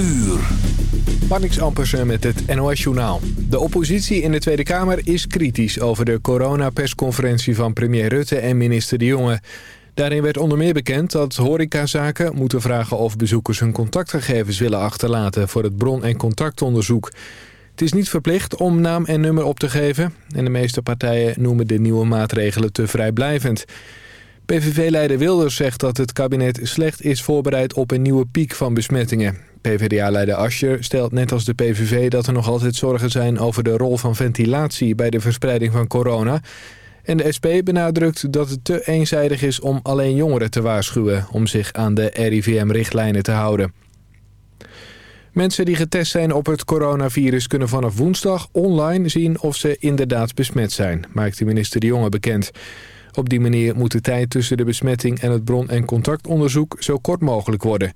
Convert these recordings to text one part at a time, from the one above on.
uur. Met het NOS-journaal. De oppositie in de Tweede Kamer is kritisch over de coronapersconferentie van premier Rutte en minister De Jonge. Daarin werd onder meer bekend dat horecazaken moeten vragen of bezoekers hun contactgegevens willen achterlaten voor het bron- en contactonderzoek. Het is niet verplicht om naam en nummer op te geven en de meeste partijen noemen de nieuwe maatregelen te vrijblijvend. PVV-leider Wilders zegt dat het kabinet slecht is voorbereid op een nieuwe piek van besmettingen. PvdA-leider Ascher stelt net als de PVV dat er nog altijd zorgen zijn over de rol van ventilatie bij de verspreiding van corona. En de SP benadrukt dat het te eenzijdig is om alleen jongeren te waarschuwen om zich aan de RIVM-richtlijnen te houden. Mensen die getest zijn op het coronavirus kunnen vanaf woensdag online zien of ze inderdaad besmet zijn, maakt de minister De Jonge bekend. Op die manier moet de tijd tussen de besmetting en het bron- en contactonderzoek zo kort mogelijk worden.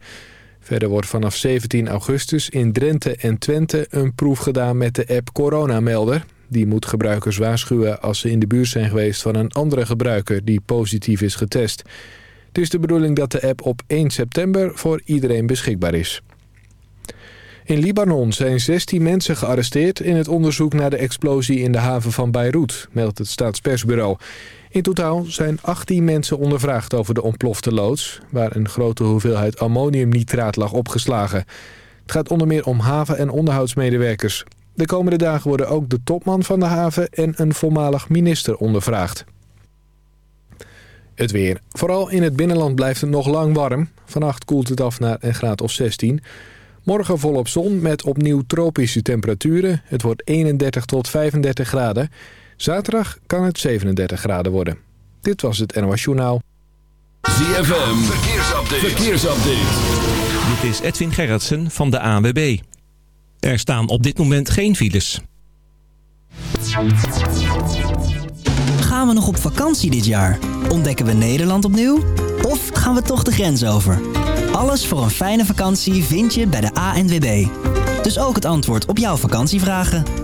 Verder wordt vanaf 17 augustus in Drenthe en Twente een proef gedaan met de app Coronamelder. Die moet gebruikers waarschuwen als ze in de buurt zijn geweest van een andere gebruiker die positief is getest. Het is de bedoeling dat de app op 1 september voor iedereen beschikbaar is. In Libanon zijn 16 mensen gearresteerd in het onderzoek naar de explosie in de haven van Beirut, meldt het staatspersbureau. In totaal zijn 18 mensen ondervraagd over de ontplofte loods... waar een grote hoeveelheid ammoniumnitraat lag opgeslagen. Het gaat onder meer om haven- en onderhoudsmedewerkers. De komende dagen worden ook de topman van de haven en een voormalig minister ondervraagd. Het weer. Vooral in het binnenland blijft het nog lang warm. Vannacht koelt het af naar een graad of 16. Morgen volop zon met opnieuw tropische temperaturen. Het wordt 31 tot 35 graden. Zaterdag kan het 37 graden worden. Dit was het NOS Journaal. ZFM, verkeersupdate. verkeersupdate. Dit is Edwin Gerritsen van de ANWB. Er staan op dit moment geen files. Gaan we nog op vakantie dit jaar? Ontdekken we Nederland opnieuw? Of gaan we toch de grens over? Alles voor een fijne vakantie vind je bij de ANWB. Dus ook het antwoord op jouw vakantievragen.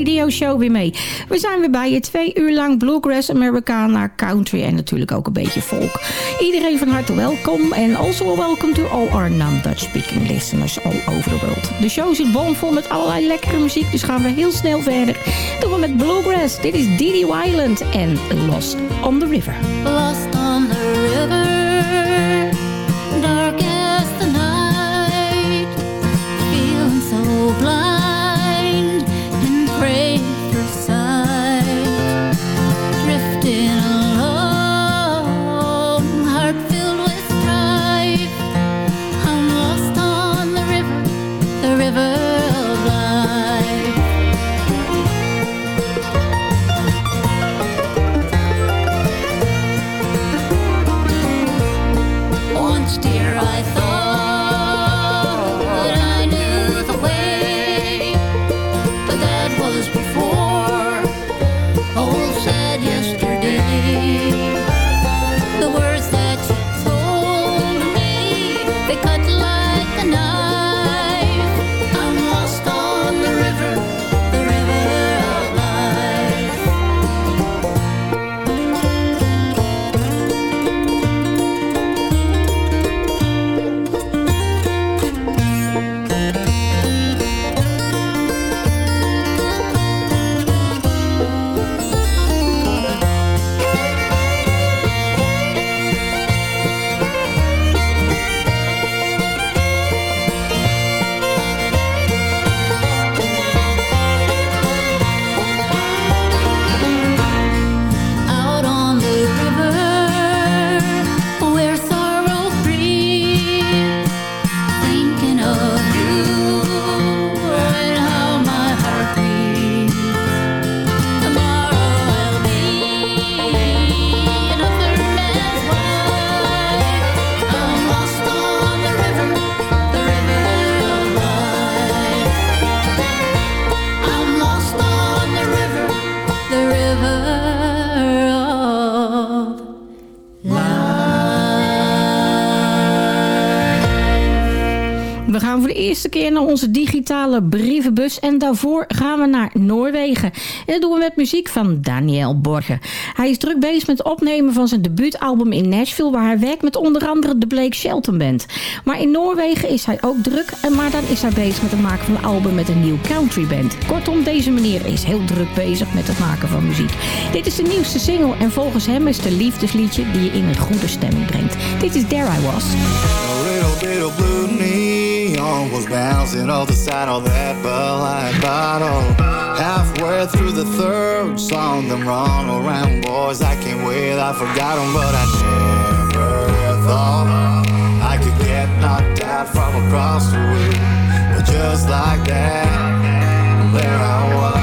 Radio Show weer mee. We zijn weer bij je twee uur lang bluegrass, Americana, country en natuurlijk ook een beetje folk. Iedereen van harte welkom. En also welcome to all our non-Dutch speaking listeners all over the world. De show zit bomvol met allerlei lekkere muziek. Dus gaan we heel snel verder. Doen we met bluegrass. Dit is Didi Wyland en Lost on the River. Lost onze digitale brievenbus. En daarvoor gaan we naar Noorwegen. En dat doen we met muziek van Daniel Borgen. Hij is druk bezig met het opnemen van zijn debuutalbum in Nashville... waar hij werkt met onder andere de Blake Shelton Band. Maar in Noorwegen is hij ook druk. En maar dan is hij bezig met het maken van een album met een nieuw country band. Kortom, deze meneer is heel druk bezig met het maken van muziek. Dit is de nieuwste single en volgens hem is het een liefdesliedje... die je in een goede stemming brengt. Dit is There I Was. A little of blue neon was bouncing off the side of that Bud Light bottle. Halfway through the third song, them run around boys I can't wait, I forgot 'em, but I never thought I could get knocked out from across the room. But just like that, there I was.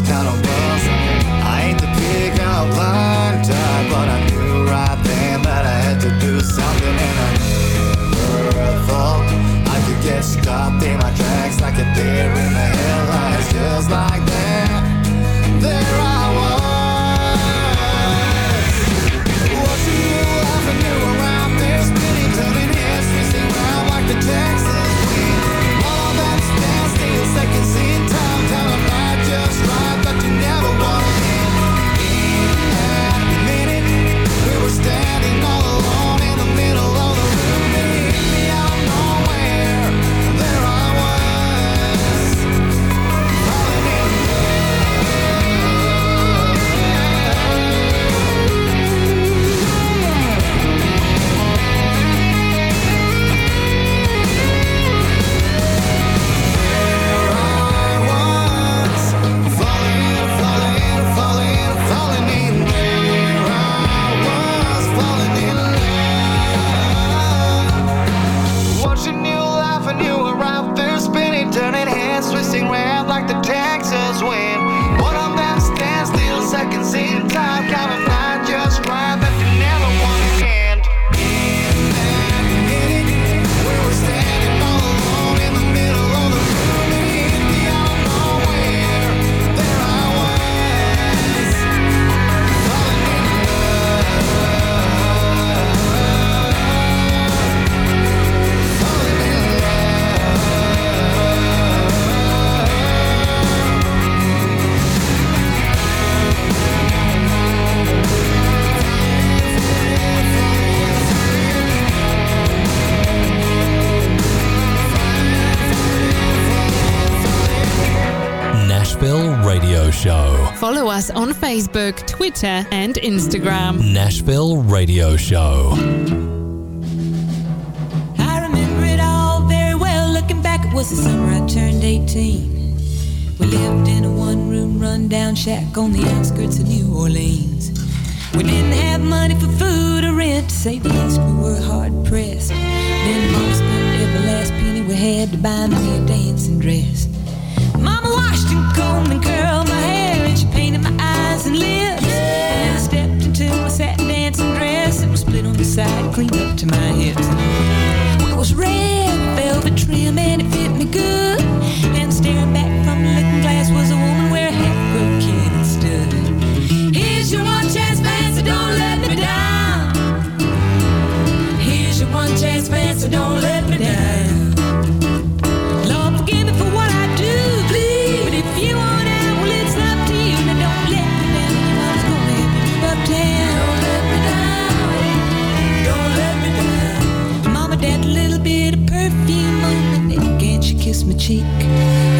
was kind of Facebook, Twitter, and Instagram. Nashville Radio Show. I remember it all very well. Looking back, it was the summer I turned 18. We lived in a one room rundown shack on the outskirts of New Orleans. We didn't have money for food or rent, to say the least, we were hard pressed. Then Mom spent every last penny we had to buy me a dancing dress. Mama washed and combed and curled clean up to my hips. It was red velvet trim and it fit me good. And staring back from the looking glass was a woman where a half-grown kid had stood. Here's your one chance, fancy, don't let me down. Here's your one chance, fancy, don't let cheek.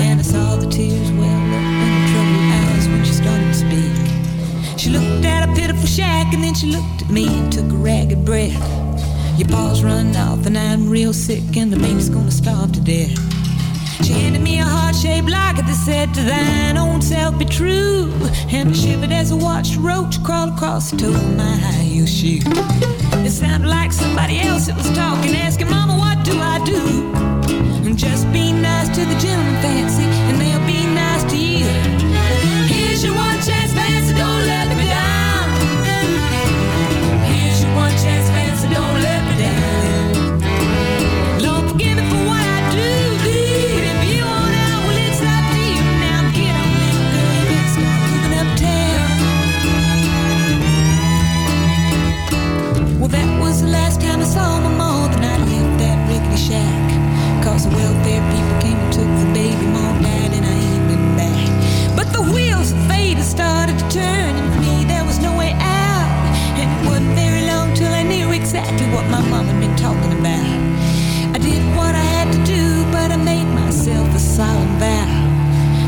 And I saw the tears well up in her troubled eyes when she started to speak. She looked at a pitiful shack and then she looked at me and took a ragged breath. Your paws run off and I'm real sick and the baby's gonna starve to death. She handed me a heart-shaped locket that said to thine own self be true. And I shivered as I watched a roach crawl across the toe of my high heel shoe. It sounded like somebody else that was talking, asking, Mama, what do I do? And just be nice to the gentleman fancy, and they'll be nice to you. Here's your one chance, fancy, don't let me down. Here's your one chance, fancy, don't let me down. Lord, forgive me for what I do, please. If you want out, well, it's up to you. Now get on in, girl, and start moving uptown. Well, that was the last time I saw my the night I left that rickety shack. Cause welfare people came and took the baby, mom died, and I ain't been back. But the wheels of fate started to turn, and for me there was no way out. And it wasn't very long till I knew exactly what my mom had been talking about. I did what I had to do, but I made myself a solemn vow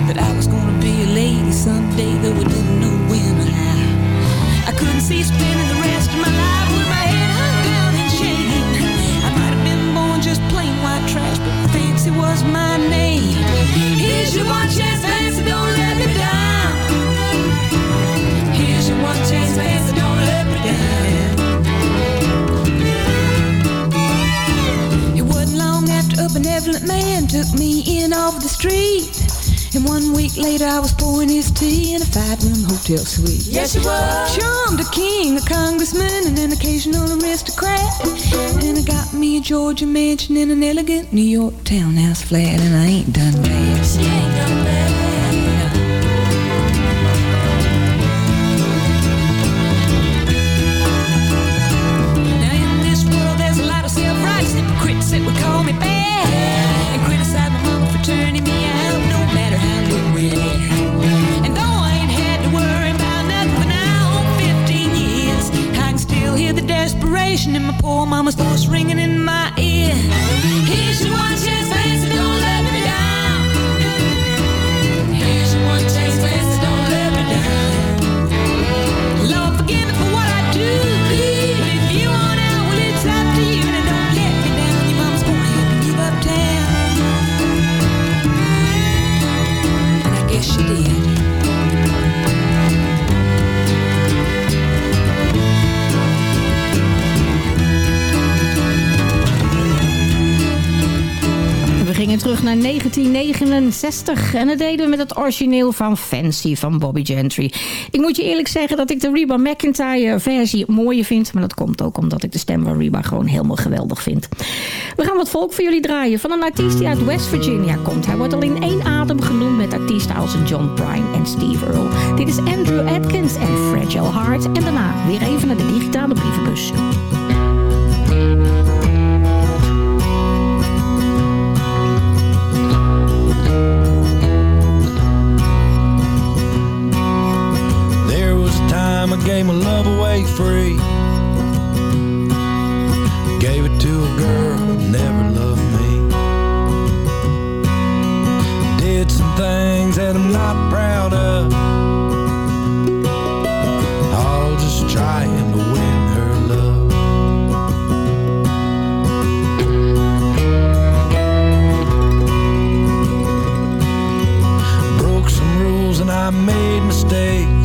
that I was gonna be a lady someday, though I didn't know when or how. I couldn't see spending five-room suite. Yes, you was. Charmed a king, a congressman, and an occasional aristocrat. And I got me a Georgia mansion in an elegant New York townhouse flat, and I ain't done bad. Terug naar 1969. En dat deden we met het origineel van Fancy van Bobby Gentry. Ik moet je eerlijk zeggen dat ik de Reba McIntyre versie mooier vind. Maar dat komt ook omdat ik de stem van Reba gewoon helemaal geweldig vind. We gaan wat volk voor jullie draaien. Van een artiest die uit West Virginia komt. Hij wordt al in één adem genoemd met artiesten als John Prine en Steve Earle. Dit is Andrew Atkins en Fragile Heart. En daarna weer even naar de digitale brievenbus. There was a time I gave my love away free. Gave it to a girl who never loved me. Did some things that I'm not proud of. I made mistakes.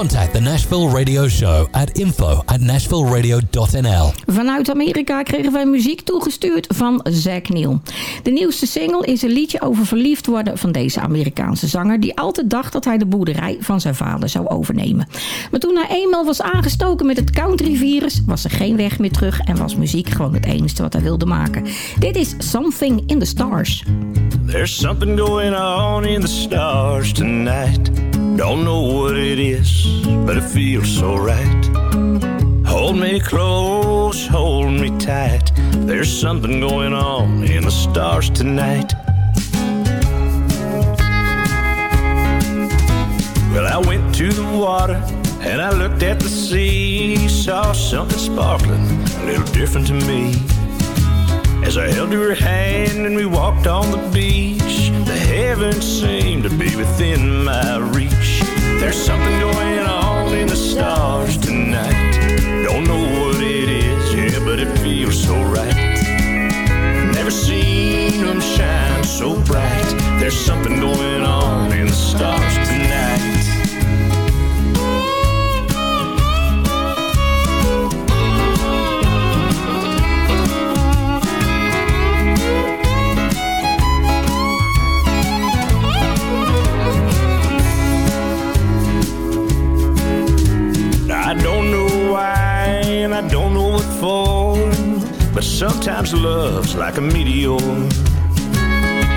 Contact the Nashville Radio Show at info at nashvilleradio.nl. Vanuit Amerika kregen wij muziek toegestuurd van Zack Neil. De nieuwste single is een liedje over verliefd worden van deze Amerikaanse zanger... die altijd dacht dat hij de boerderij van zijn vader zou overnemen. Maar toen hij eenmaal was aangestoken met het countryvirus... was er geen weg meer terug en was muziek gewoon het enige wat hij wilde maken. Dit is Something in the Stars. There's something going on in the stars tonight. Don't know what it is, but it feels so right. Hold me close, hold me tight. There's something going on in the stars tonight. Well, I went to the water and I looked at the sea. Saw something sparkling, a little different to me. As I held her hand and we walked on the beach, the heavens seemed to be within my reach. There's something going on in the stars tonight. Don't know what it is, yeah, but it feels so right. Never seen them shine so bright. There's something going on in the stars But sometimes love's like a meteor.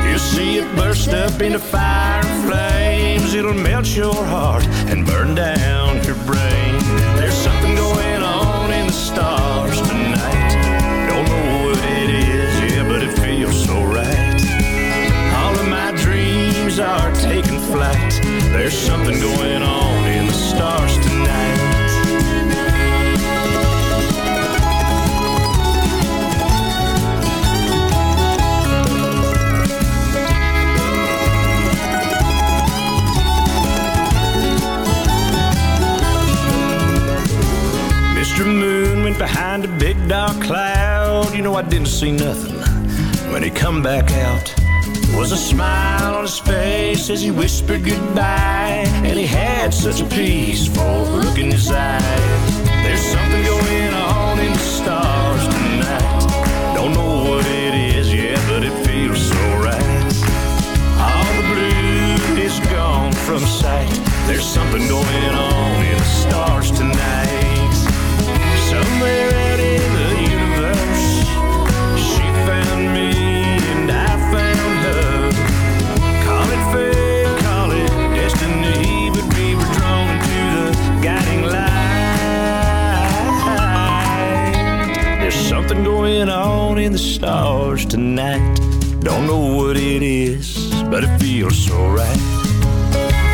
You see it burst up into fire and flames. It'll melt your heart and burn down your brain. Didn't see nothing when he come back out. There was a smile on his face as he whispered goodbye. And he had such a peaceful look in his eyes. There's something going on in the stars tonight. Don't know what it is yet, but it feels so right. All the blue is gone from sight. There's something going on in the stars tonight. Somewhere out something going on in the stars tonight. Don't know what it is, but it feels so right.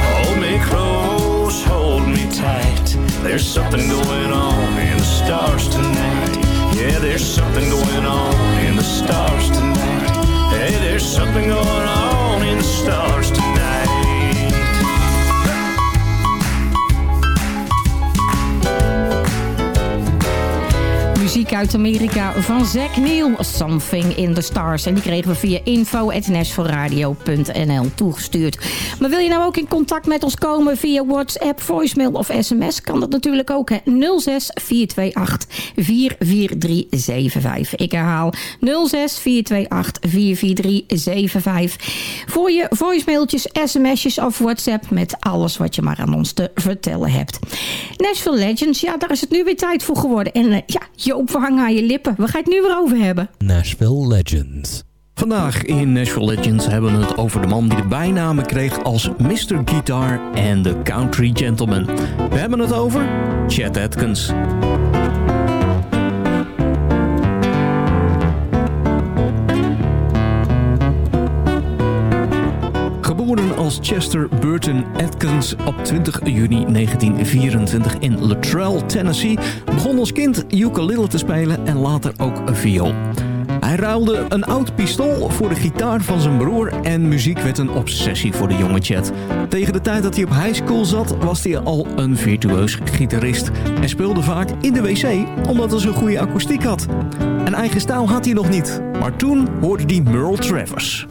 Hold me close, hold me tight. There's something going on in the stars tonight. Yeah, there's something going on in the stars tonight. Hey, there's something going on in the stars tonight. Uit Amerika van Zack Neil, Something in the Stars. En die kregen we via info.nashvilleradio.nl toegestuurd. Maar wil je nou ook in contact met ons komen via WhatsApp, voicemail of sms? Kan dat natuurlijk ook, hè? 06 428 44375. Ik herhaal 06 428 44375. Voor je voicemailtjes, sms'jes of WhatsApp met alles wat je maar aan ons te vertellen hebt. Nashville Legends, ja, daar is het nu weer tijd voor geworden. En eh, ja, Joop, we aan je lippen. Waar ga je het nu weer over hebben? Nashville Legends. Vandaag in Nashville Legends hebben we het over de man die de bijnamen kreeg als Mr. Guitar en de Country Gentleman. We hebben het over Chet Atkins. Als Chester Burton Atkins op 20 juni 1924 in Luttrell, Tennessee... begon als kind ukulele te spelen en later ook viool. Hij ruilde een oud pistool voor de gitaar van zijn broer... en muziek werd een obsessie voor de jonge Chet. Tegen de tijd dat hij op high school zat... was hij al een virtueus gitarist... en speelde vaak in de wc omdat hij zo'n goede akoestiek had. Een eigen stijl had hij nog niet, maar toen hoorde hij Merle Travers.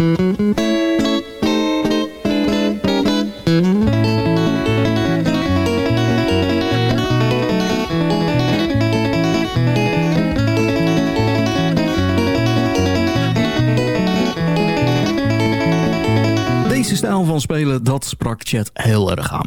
Spelen, dat sprak Chet heel erg aan.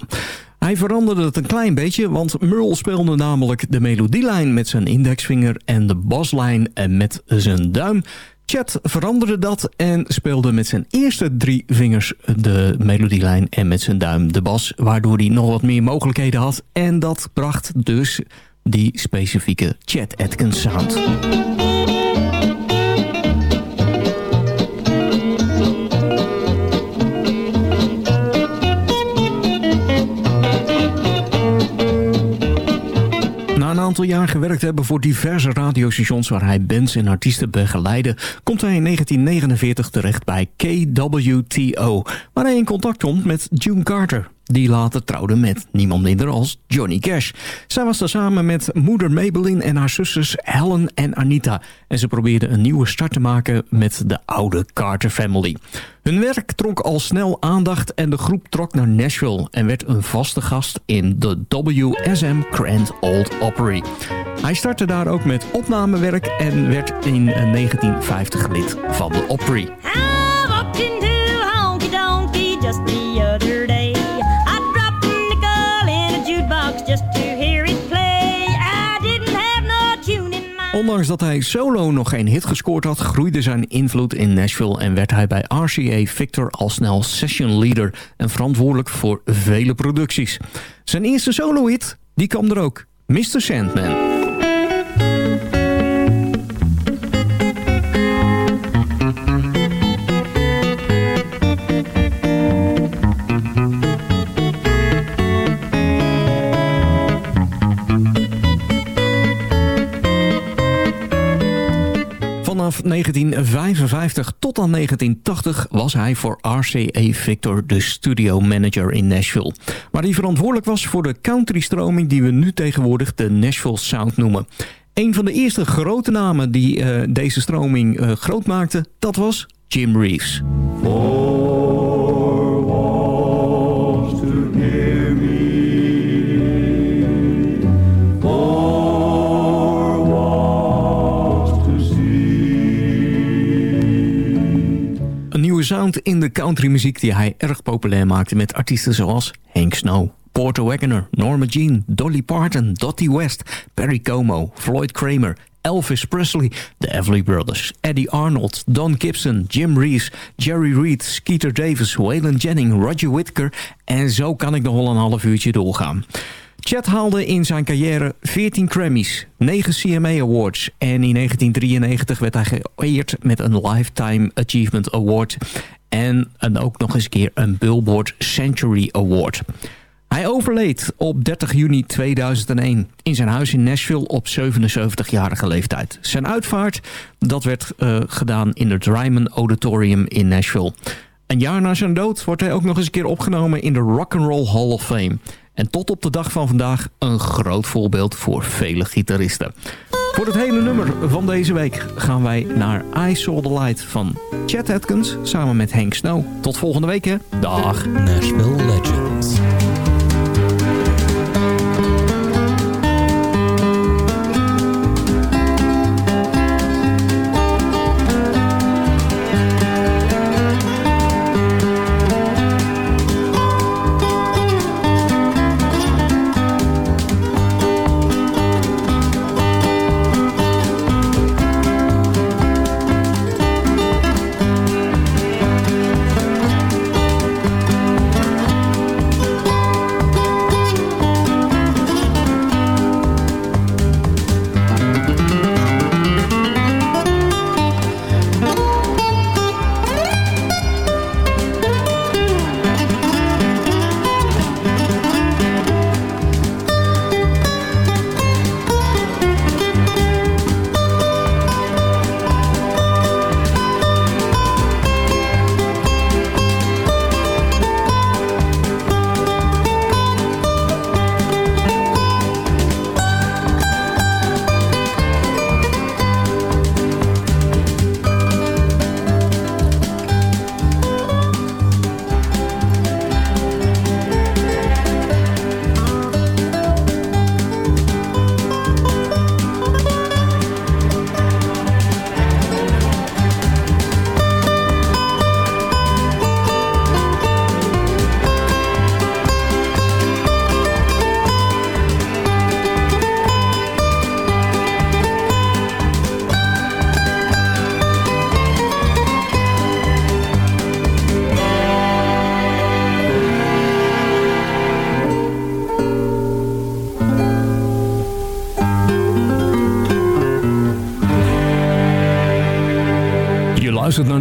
Hij veranderde het een klein beetje, want Merle speelde namelijk de melodielijn met zijn indexvinger en de baslijn met zijn duim. Chet veranderde dat en speelde met zijn eerste drie vingers de melodielijn en met zijn duim de bas, waardoor hij nog wat meer mogelijkheden had. En dat bracht dus die specifieke Chet Atkins sound. Jaar gewerkt hebben voor diverse radiostations waar hij bands en artiesten begeleidde, komt hij in 1949 terecht bij KWTO, waar hij in contact komt met June Carter. Die later trouwde met niemand minder als Johnny Cash. Zij was daar samen met moeder Maybelline en haar zusters Helen en Anita. En ze probeerden een nieuwe start te maken met de oude Carter family. Hun werk trok al snel aandacht en de groep trok naar Nashville... en werd een vaste gast in de WSM Grand Old Opry. Hij startte daar ook met opnamewerk en werd in 1950 lid van de Opry. Ondanks dat hij solo nog geen hit gescoord had... groeide zijn invloed in Nashville... en werd hij bij RCA Victor al snel session leader... en verantwoordelijk voor vele producties. Zijn eerste solo-hit, die kwam er ook. Mr. Sandman. Vanaf 1955 tot aan 1980 was hij voor RCA Victor de studio manager in Nashville. Waar hij verantwoordelijk was voor de country-stroming die we nu tegenwoordig de Nashville Sound noemen. Een van de eerste grote namen die eh, deze stroming eh, groot maakte, dat was Jim Reeves. Een in de countrymuziek die hij erg populair maakte met artiesten zoals Hank Snow, Porter Wagoner, Norma Jean, Dolly Parton, Dottie West, Perry Como, Floyd Kramer, Elvis Presley, de Everly Brothers, Eddie Arnold, Don Gibson, Jim Reeves, Jerry Reed, Skeeter Davis, Waylon Jennings, Roger Whittaker en zo kan ik nog wel een half uurtje doorgaan. Chet haalde in zijn carrière 14 Grammys, 9 CMA Awards en in 1993 werd hij geëerd met een Lifetime Achievement Award en een, ook nog eens een keer een Billboard Century Award. Hij overleed op 30 juni 2001 in zijn huis in Nashville op 77-jarige leeftijd. Zijn uitvaart dat werd eh, gedaan in het Ryman Auditorium in Nashville. Een jaar na zijn dood wordt hij ook nog eens een keer opgenomen in de Rock and Roll Hall of Fame. En tot op de dag van vandaag een groot voorbeeld voor vele gitaristen. Voor het hele nummer van deze week gaan wij naar I Saw The Light van Chet Atkins samen met Hank Snow. Tot volgende week. Dag. Nashville Legends.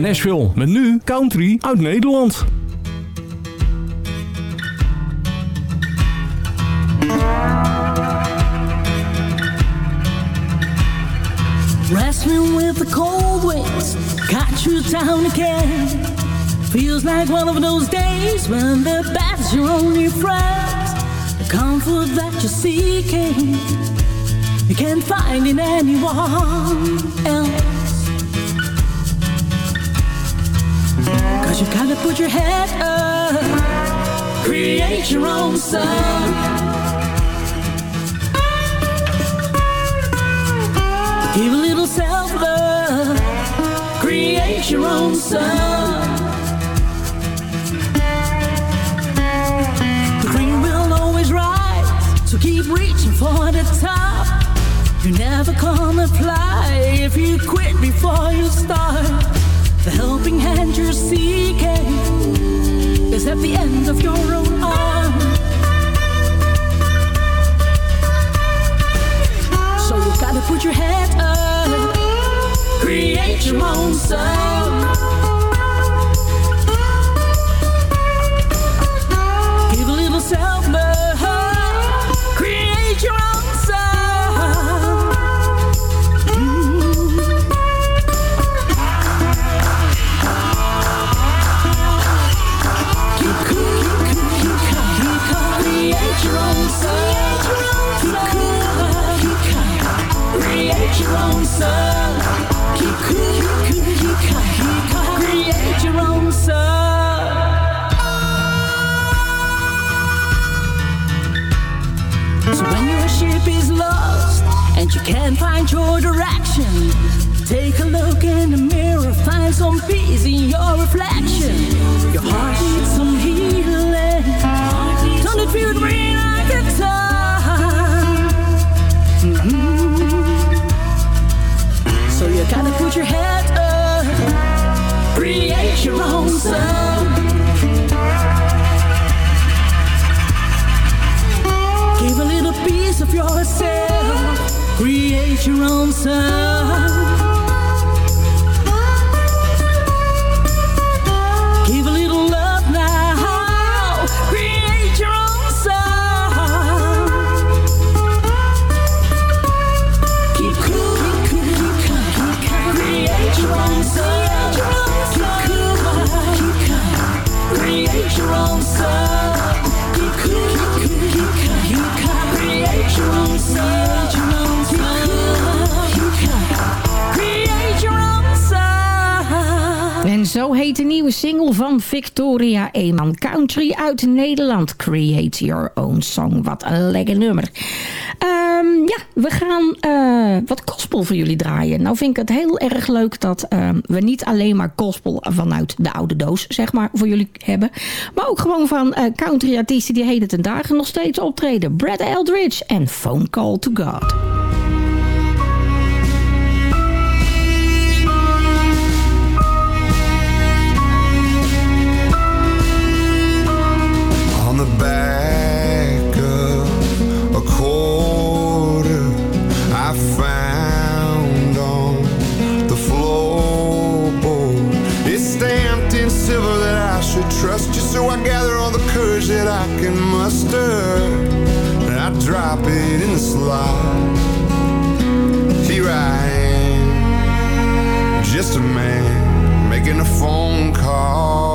Nashville met nu country uit Nederland. Wrestling with the cold winds, got you down again. Feels like one of those days when the bad's your only friend. The comfort that you're seeking, you can't find in anyone else. Cause you gotta put your head up, create your own sun. Give a little self love, create your own sun. The dream will always rise, so keep reaching for the top. You're never gonna fly if you quit before you start. The helping hand you're seeking is at the end of your own arm. So you gotta put your head up, create your own sound. So when your ship is lost and you can't find your direction, take a look in the mirror, find some peace in your reflection. Your heart needs some healing. Don't it feel green like a? Your head up, create your own sound. Give a little piece of yourself, create your own sound. De nieuwe single van Victoria Eeman. Country uit Nederland. Create Your Own Song. Wat een lekker nummer. Ehm, ja, we gaan eh, wat gospel voor jullie draaien. Nou vind ik het heel erg leuk dat ehm, we niet alleen maar gospel vanuit de oude doos, zeg maar, voor jullie hebben. Maar ook gewoon van eh, country artiesten die heden ten dagen nog steeds optreden. Brad Eldridge en Phone Call to God. So I gather all the courage that I can muster, and I drop it in the slot. Here I am, just a man making a phone call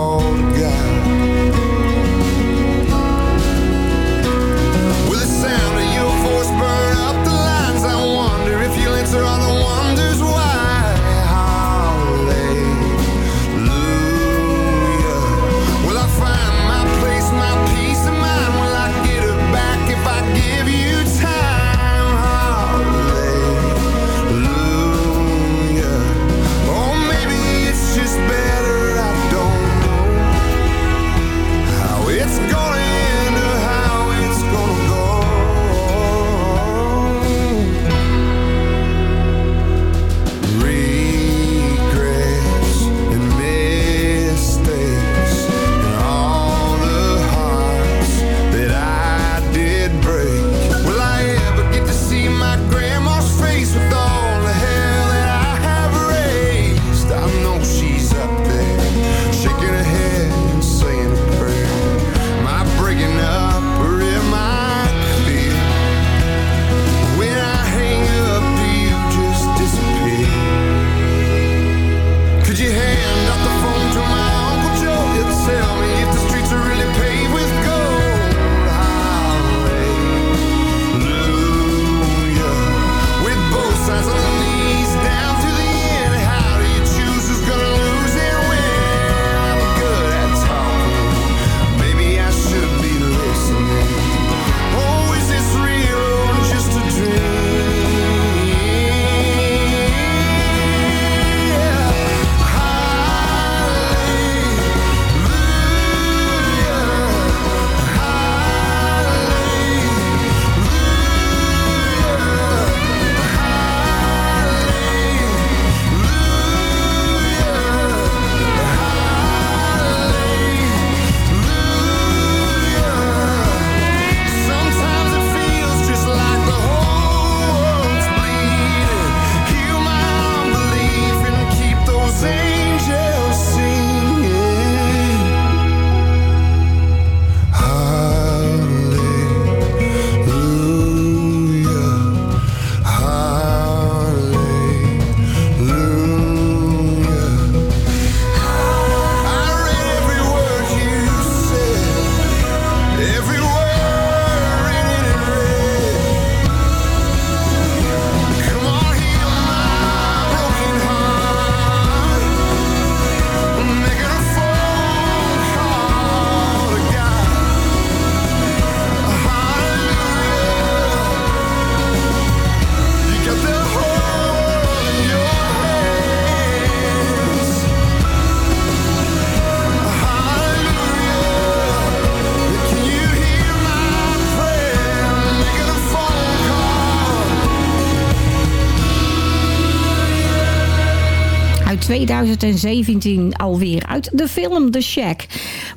2017 alweer. Uit de film The Shack.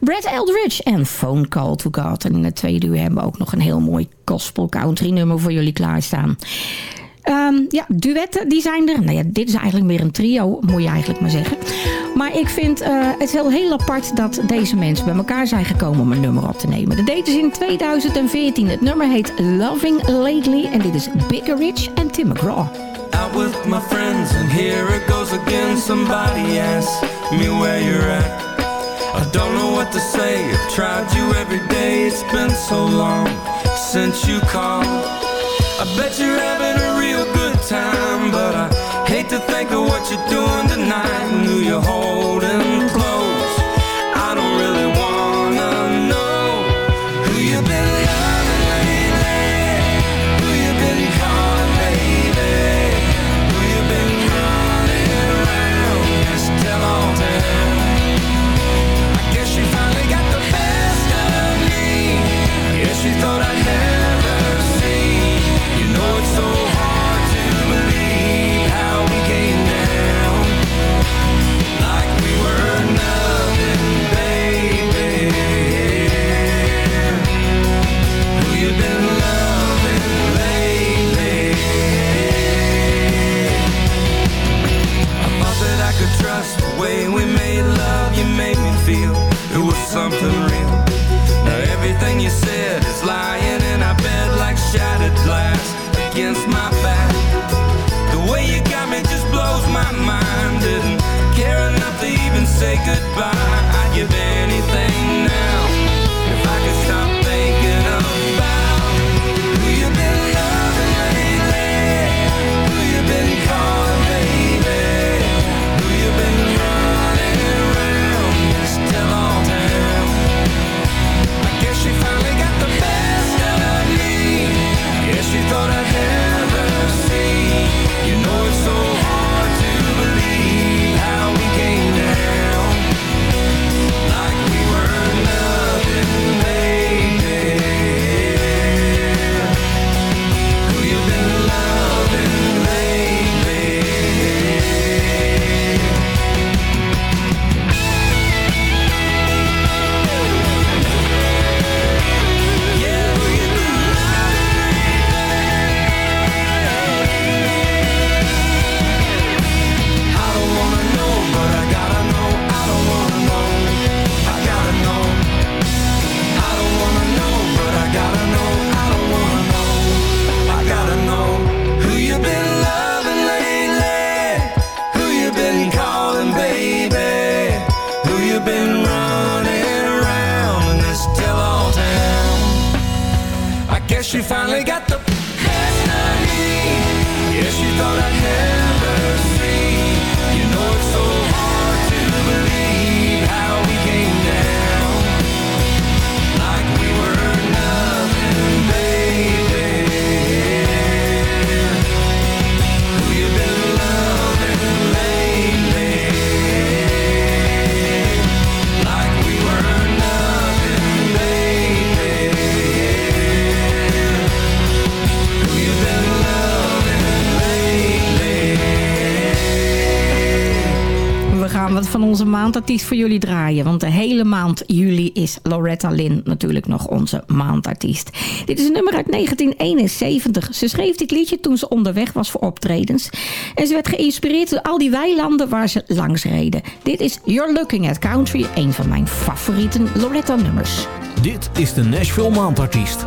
Brad Eldridge en Phone Call to God. En in het tweede uur hebben we ook nog een heel mooi gospel country nummer voor jullie klaarstaan. Ehm, ja, duetten die zijn er. Nou ja, dit is eigenlijk meer een trio, moet je eigenlijk maar zeggen. Maar ik vind eh, het heel, heel apart dat deze mensen bij elkaar zijn gekomen om een nummer op te nemen. Dat deden ze in 2014. Het nummer heet Loving Lately. En dit is Bigger Rich en Tim McGraw. Out with my friends, and here it goes again. Somebody asks me where you're at. I don't know what to say. I've tried you every day. It's been so long since you called. I bet you're having a real good time, but I hate to think of what you're doing tonight who you're holding close. Maandartiest voor jullie draaien. Want de hele maand juli is Loretta Lynn natuurlijk nog onze maandartiest. Dit is een nummer uit 1971. Ze schreef dit liedje toen ze onderweg was voor optredens. En ze werd geïnspireerd door al die weilanden waar ze langs reden. Dit is You're Looking at Country, een van mijn favoriete Loretta nummers. Dit is de Nashville Maandartiest.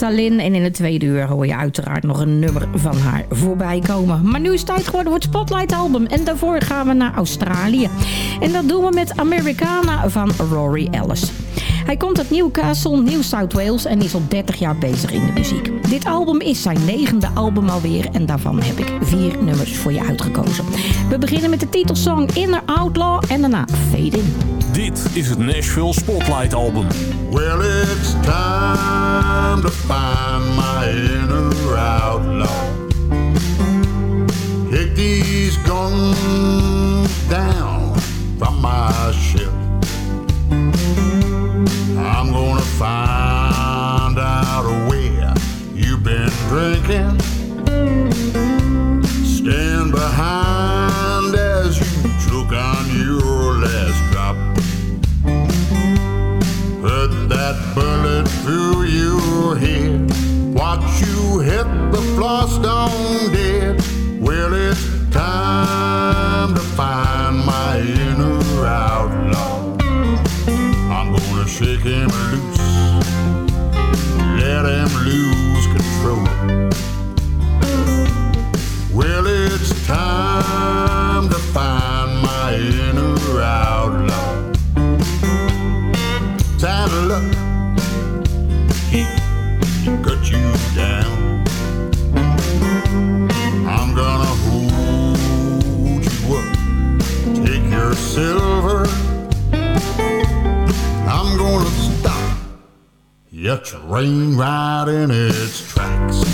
Lynn. En in het tweede uur hoor je uiteraard nog een nummer van haar voorbij komen. Maar nu is het tijd geworden voor het Spotlight album. En daarvoor gaan we naar Australië. En dat doen we met Americana van Rory Ellis. Hij komt uit Newcastle, New South Wales en is al 30 jaar bezig in de muziek. Dit album is zijn negende album alweer en daarvan heb ik vier nummers voor je uitgekozen. We beginnen met de titelsong Inner Outlaw en daarna Fade In. Dit is het Nashville Spotlight Album. Well, it's time to find my inner outlaw. Take these guns down from my ship. I'm gonna find out where you've been drinking. Stand behind bullet through your head. Watch you hit the floor stone dead. Well, it's time to find my inner outlaw. I'm gonna shake him loose, let him lose control. Well, it's time your train right in its tracks.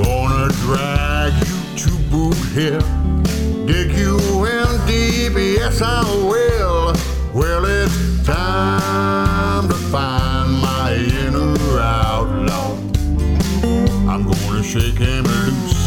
Gonna drag you to Boot Hill, dig you in deep, yes I will. Well, it's time to find my inner outlaw. I'm gonna shake him loose,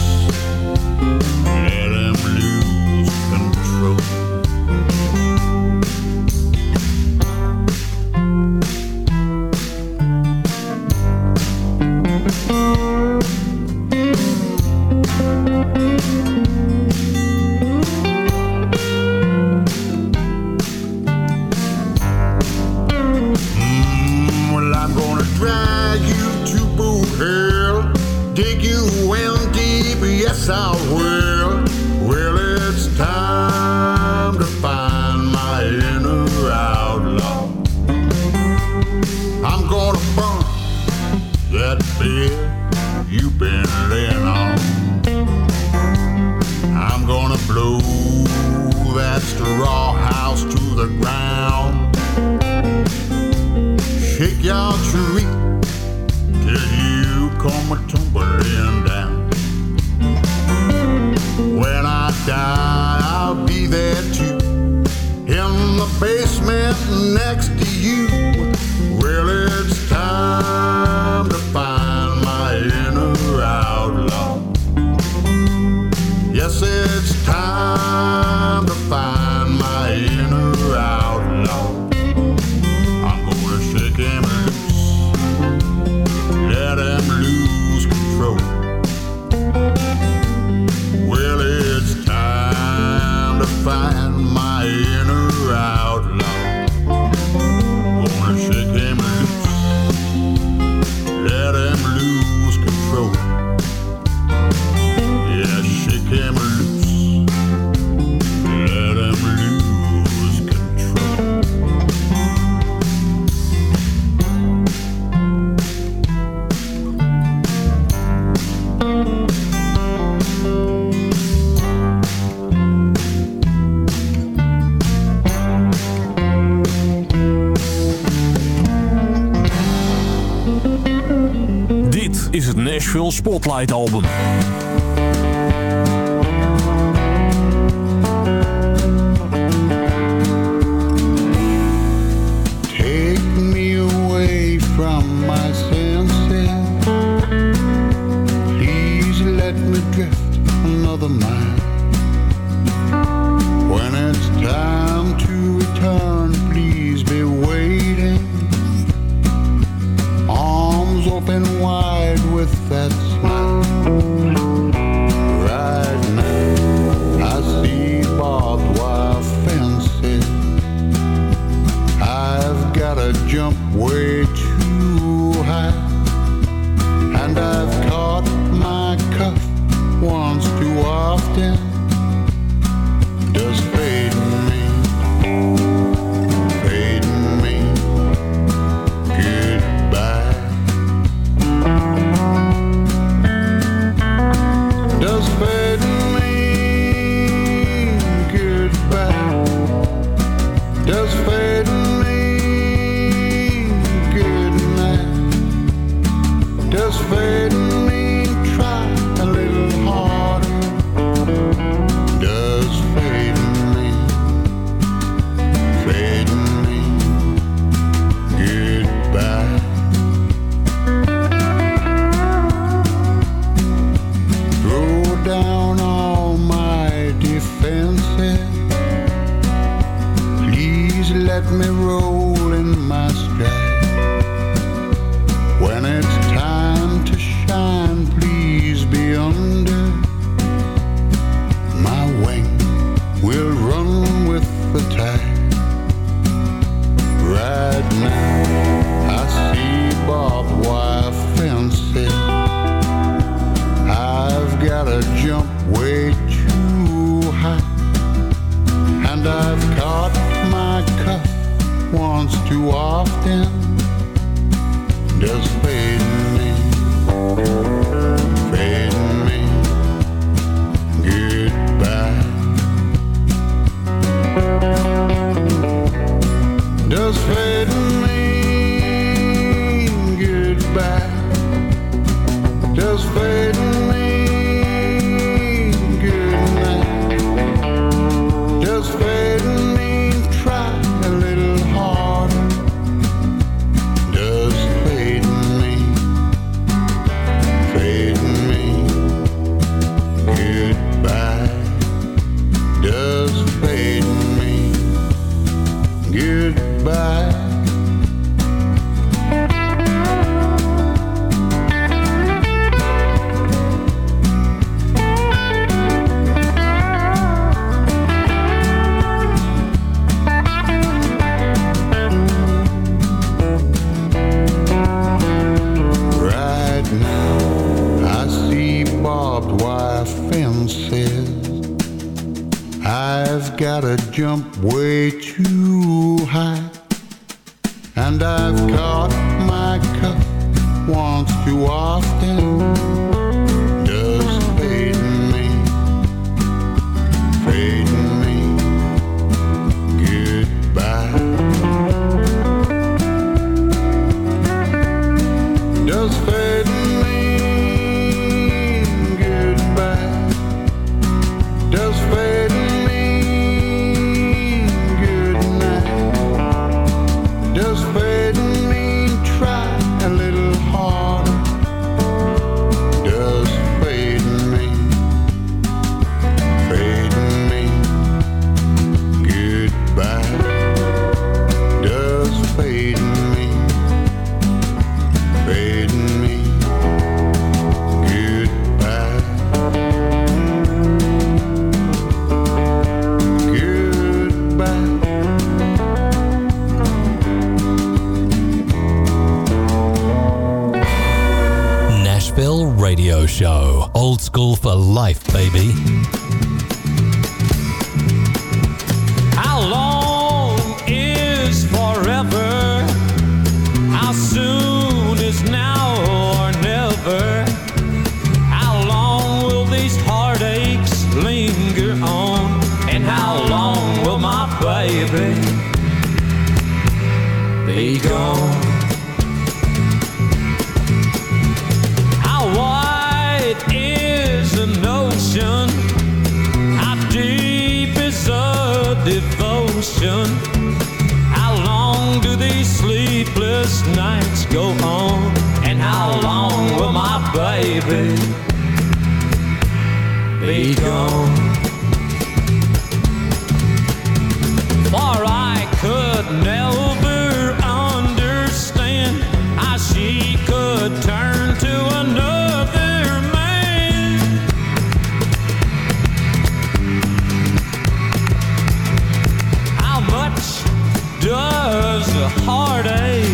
Nashville Spotlight Album. And I've caught be gone. For I could never understand how she could turn to another man. How much does a heartache,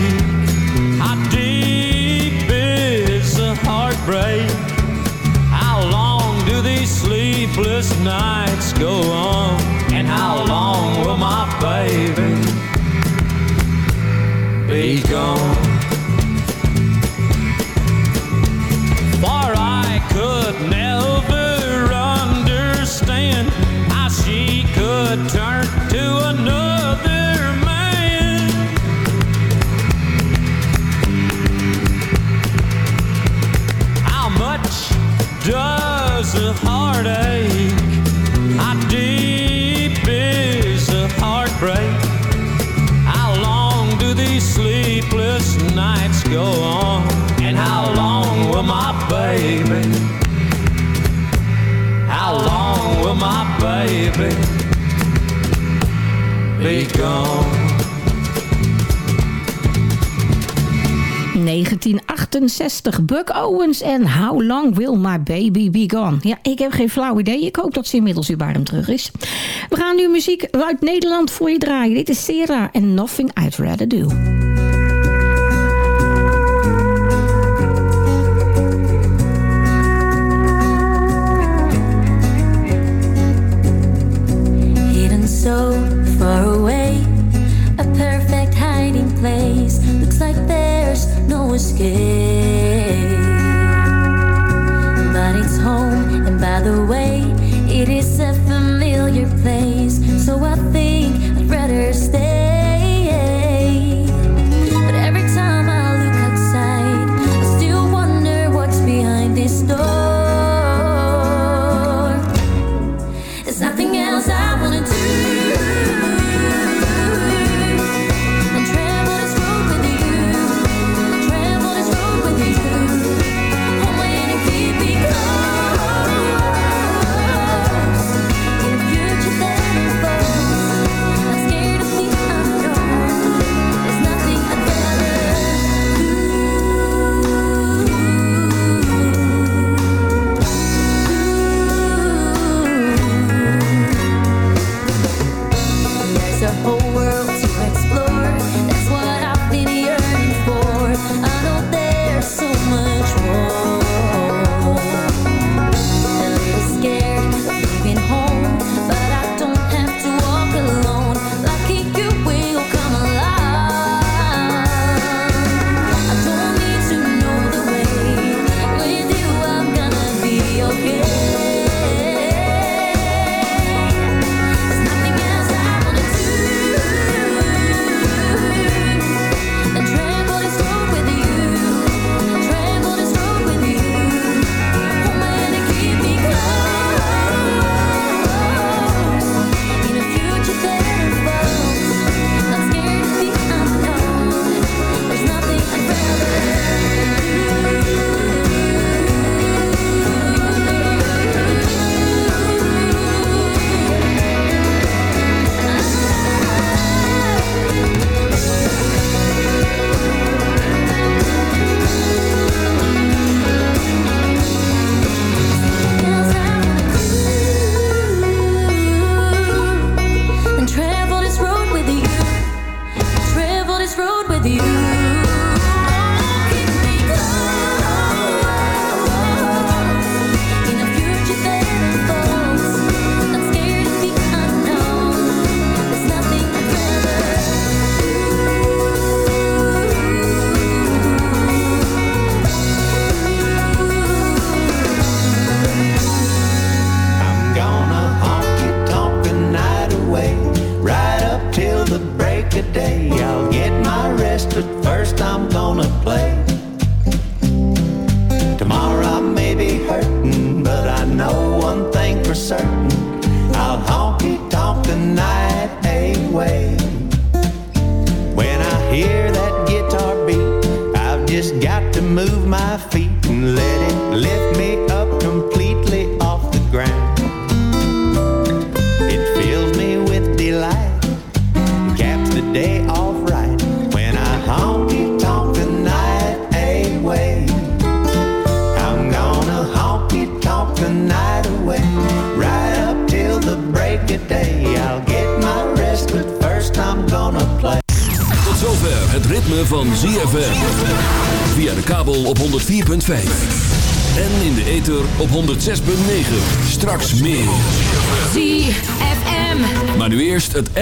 how deep is a heartbreak? sleepless nights go on? And how long will my baby be gone? go on? And how long will my baby? How long will my baby be gone? 1968, Buck Owens en How Long Will My Baby Be Gone? Ja, ik heb geen flauw idee. Ik hoop dat ze inmiddels weer bij hem terug is. We gaan nu muziek uit Nederland voor je draaien. Dit is Sera en Nothing I'd Rather Do.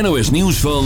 NOS nieuws van...